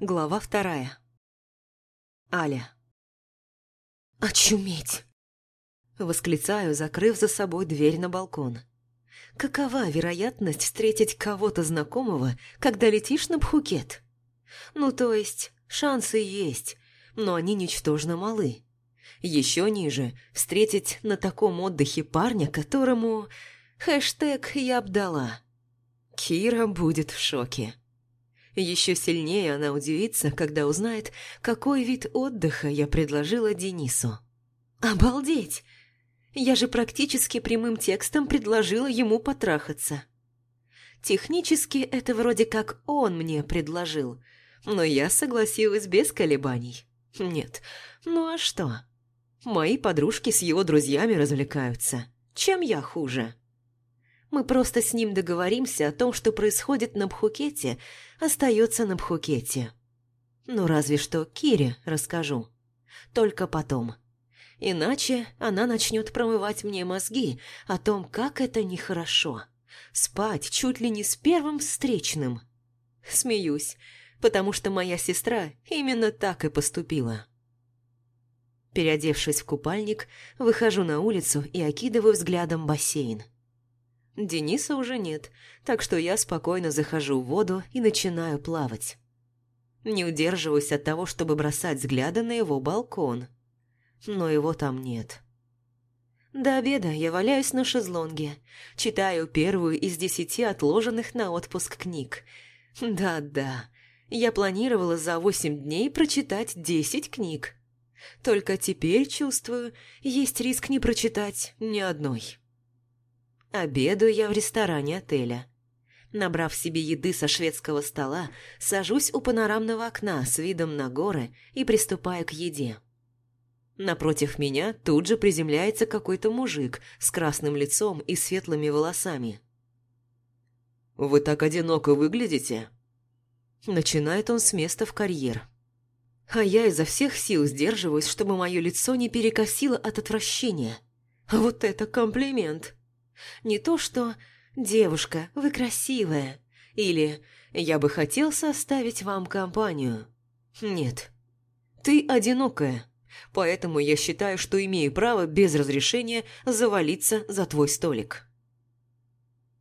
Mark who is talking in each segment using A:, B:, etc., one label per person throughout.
A: Глава вторая. Аля. «Очуметь!» Восклицаю, закрыв за собой дверь на балкон. Какова вероятность встретить кого-то знакомого, когда летишь на Пхукет? Ну, то есть, шансы есть, но они ничтожно малы. Еще ниже – встретить на таком отдыхе парня, которому... Хэштег «Я обдала». Кира будет в шоке. Еще сильнее она удивится, когда узнает, какой вид отдыха я предложила Денису. Обалдеть! Я же практически прямым текстом предложила ему потрахаться. Технически это вроде как он мне предложил, но я согласилась без колебаний. Нет, ну а что? Мои подружки с его друзьями развлекаются. Чем я хуже? Мы просто с ним договоримся о том, что происходит на Бхукете, остается на Бхукете. Ну, разве что Кире расскажу. Только потом. Иначе она начнет промывать мне мозги о том, как это нехорошо. Спать чуть ли не с первым встречным. Смеюсь, потому что моя сестра именно так и поступила. Переодевшись в купальник, выхожу на улицу и окидываю взглядом бассейн. Дениса уже нет, так что я спокойно захожу в воду и начинаю плавать. Не удерживаюсь от того, чтобы бросать взгляды на его балкон. Но его там нет. До обеда я валяюсь на шезлонге, читаю первую из десяти отложенных на отпуск книг. Да-да, я планировала за восемь дней прочитать десять книг. Только теперь, чувствую, есть риск не прочитать ни одной. Обедаю я в ресторане отеля. Набрав себе еды со шведского стола, сажусь у панорамного окна с видом на горы и приступаю к еде. Напротив меня тут же приземляется какой-то мужик с красным лицом и светлыми волосами. «Вы так одиноко выглядите?» Начинает он с места в карьер. А я изо всех сил сдерживаюсь, чтобы мое лицо не перекосило от отвращения. Вот это комплимент! Не то что «девушка, вы красивая» или «я бы хотел составить вам компанию». Нет, ты одинокая, поэтому я считаю, что имею право без разрешения завалиться за твой столик.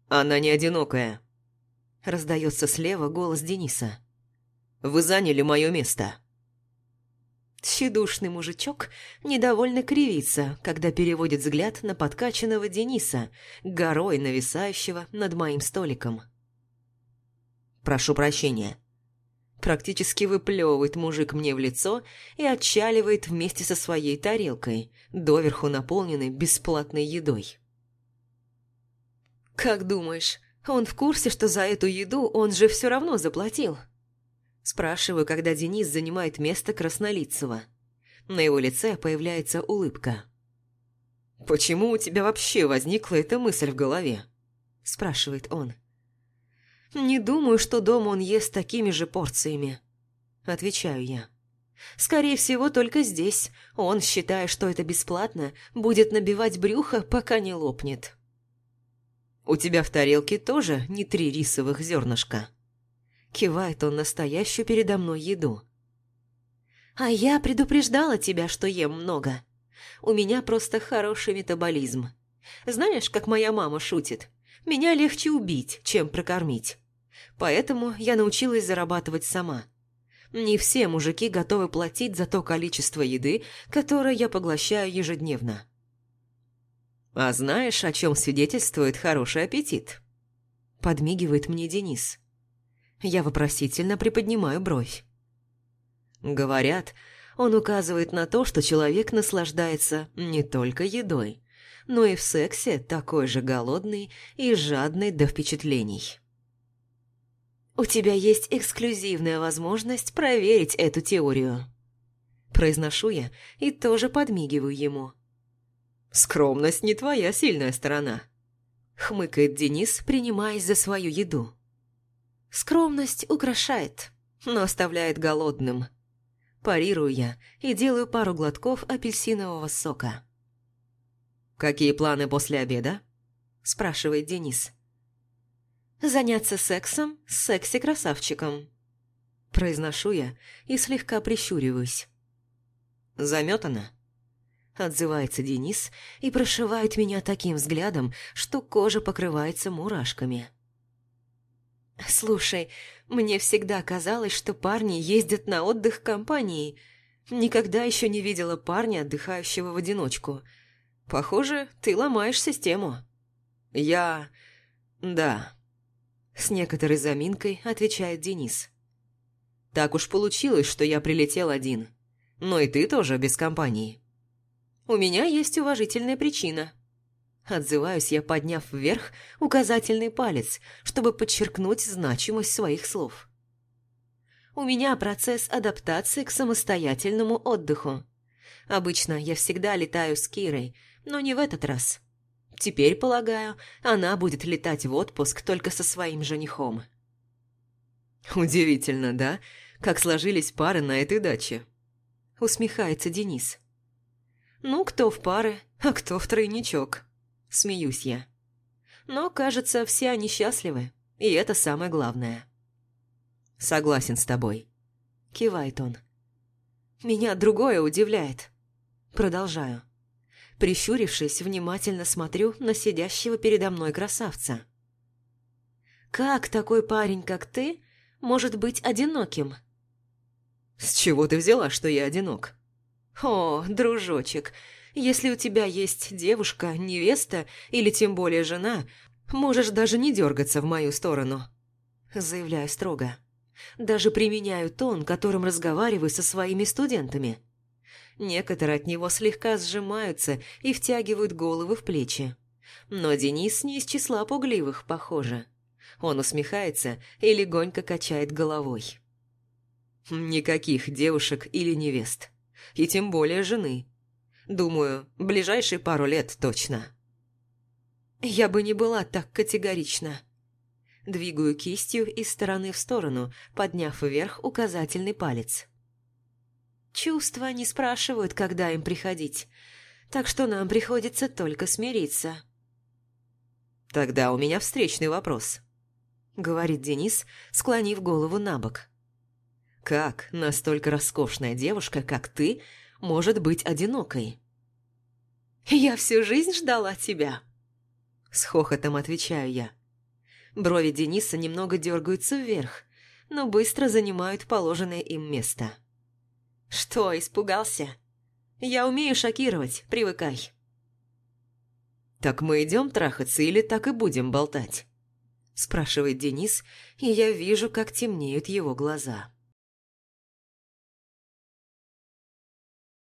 A: «Она не одинокая», – раздается слева голос Дениса. «Вы заняли мое место». Тщедушный мужичок недовольно кривится, когда переводит взгляд на подкачанного Дениса, горой нависающего над моим столиком. «Прошу прощения». Практически выплевывает мужик мне в лицо и отчаливает вместе со своей тарелкой, доверху наполненной бесплатной едой. «Как думаешь, он в курсе, что за эту еду он же все равно заплатил?» Спрашиваю, когда Денис занимает место Краснолицего. На его лице появляется улыбка. «Почему у тебя вообще возникла эта мысль в голове?» Спрашивает он. «Не думаю, что дома он ест такими же порциями», Отвечаю я. «Скорее всего, только здесь. Он, считая, что это бесплатно, будет набивать брюхо, пока не лопнет». «У тебя в тарелке тоже не три рисовых зернышка?» Кивает он настоящую передо мной еду. «А я предупреждала тебя, что ем много. У меня просто хороший метаболизм. Знаешь, как моя мама шутит? Меня легче убить, чем прокормить. Поэтому я научилась зарабатывать сама. Не все мужики готовы платить за то количество еды, которое я поглощаю ежедневно. А знаешь, о чем свидетельствует хороший аппетит? Подмигивает мне Денис. Я вопросительно приподнимаю бровь. Говорят, он указывает на то, что человек наслаждается не только едой, но и в сексе такой же голодный и жадный до впечатлений. «У тебя есть эксклюзивная возможность проверить эту теорию». Произношу я и тоже подмигиваю ему. «Скромность не твоя сильная сторона», — хмыкает Денис, принимаясь за свою еду. Скромность украшает, но оставляет голодным. Парирую я и делаю пару глотков апельсинового сока. «Какие планы после обеда?» – спрашивает Денис. «Заняться сексом с секси-красавчиком». Произношу я и слегка прищуриваюсь. «Заметана?» Отзывается Денис и прошивает меня таким взглядом, что кожа покрывается мурашками. «Слушай, мне всегда казалось, что парни ездят на отдых компанией. Никогда еще не видела парня, отдыхающего в одиночку. Похоже, ты ломаешь систему». «Я... да». С некоторой заминкой отвечает Денис. «Так уж получилось, что я прилетел один. Но и ты тоже без компании». «У меня есть уважительная причина», Отзываюсь я, подняв вверх указательный палец, чтобы подчеркнуть значимость своих слов. У меня процесс адаптации к самостоятельному отдыху. Обычно я всегда летаю с Кирой, но не в этот раз. Теперь, полагаю, она будет летать в отпуск только со своим женихом. «Удивительно, да? Как сложились пары на этой даче?» Усмехается Денис. «Ну, кто в пары, а кто в тройничок?» Смеюсь я. Но, кажется, все они счастливы, и это самое главное. Согласен с тобой. Кивает он. Меня другое удивляет. Продолжаю. Прищурившись, внимательно смотрю на сидящего передо мной красавца. Как такой парень, как ты, может быть одиноким? С чего ты взяла, что я одинок? О, дружочек, если у тебя есть девушка, невеста или тем более жена, можешь даже не дергаться в мою сторону. Заявляю строго. Даже применяю тон, которым разговариваю со своими студентами. Некоторые от него слегка сжимаются и втягивают головы в плечи. Но Денис не из числа пугливых, похоже. Он усмехается и легонько качает головой. Никаких девушек или невест. И тем более жены. Думаю, ближайшие пару лет точно. Я бы не была так категорична. Двигаю кистью из стороны в сторону, подняв вверх указательный палец. Чувства не спрашивают, когда им приходить, так что нам приходится только смириться. «Тогда у меня встречный вопрос», — говорит Денис, склонив голову на бок. «Как настолько роскошная девушка, как ты, может быть одинокой?» «Я всю жизнь ждала тебя», — с хохотом отвечаю я. Брови Дениса немного дергаются вверх, но быстро занимают положенное им место. «Что, испугался? Я умею шокировать, привыкай». «Так мы идем трахаться или так и будем болтать?» спрашивает Денис, и я вижу, как темнеют его глаза.